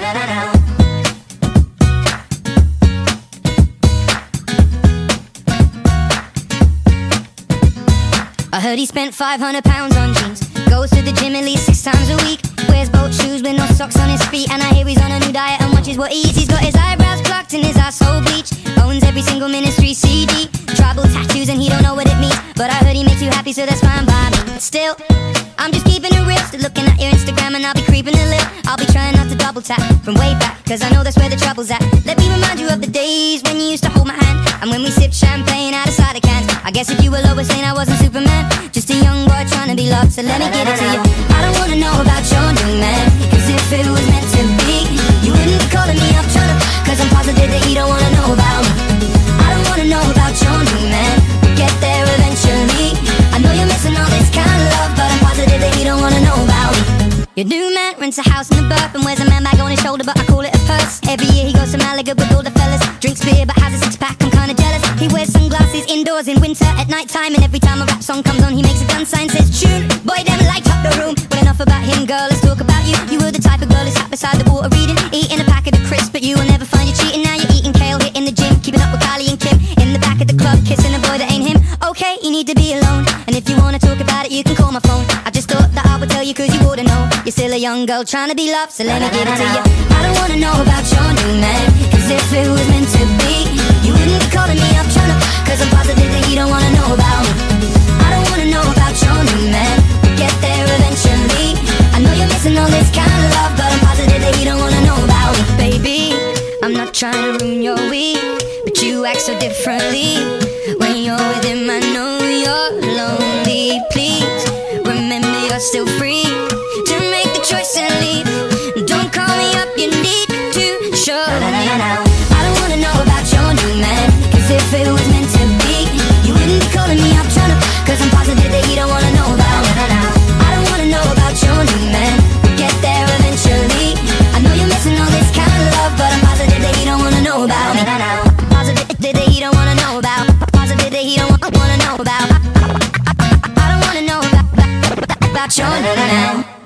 I heard he spent 500 pounds on jeans. Goes to the gym at least six times a week. Wears boat shoes with no socks on his feet. And I hear he's on a new diet and watches what he eats. He's got his eyebrows plucked and his asshole bleached. Owns every single ministry CD. Tribal tattoos and he don't know what it means. But I heard he makes you happy, so that's fine by me. Still, I'm just keeping it real. Still looking at your Instagram and I'll be creeping a little. Double tap from way back. Cause I know that's where the trouble's at. Let me remind you of the days when you used to hold my hand. And when we sipped champagne out of cider cans. I guess if you were Lois Lane, I wasn't Superman. Just a young boy trying to be loved, so let me get it to you. I don't wanna know Your new man rents a house in the burp and wears a man bag on his shoulder, but I call it a purse. Every year he goes to Malaga with all the fellas. Drinks beer, but has a six pack. I'm kinda jealous. He wears sunglasses indoors in winter at night time, and every time a rap song comes on, he makes a gun sign, says tune. Boy, them light up the room. But enough about him, girl. Let's talk about you. You were the type of girl who sat beside the water reading, eating a packet of crisps, but you will never find you cheating. Now you're eating kale, hitting the gym, keeping up with Kylie and Kim. In the back of the club, kissing a boy that ain't him. Okay, you need to you wanna talk about it, you can call my phone. I just thought that I would tell you 'cause you oughta know. You're still a young girl trying to be loved, so let me give it to you. I don't wanna know about your new man, 'cause if it was meant to be, you wouldn't be calling me up trying to. Cause I'm positive that you don't wanna know about me. I don't wanna know about your new man. We'll get there eventually. I know you're missing all this kind of love, but I'm positive that you don't wanna know about me, baby. I'm not trying to ruin your week, but you act so differently. When you're within my I you're still free to make the choice and leave. Don't call me up, you need to show me. I don't wanna know about your new man, 'cause if it was about your now.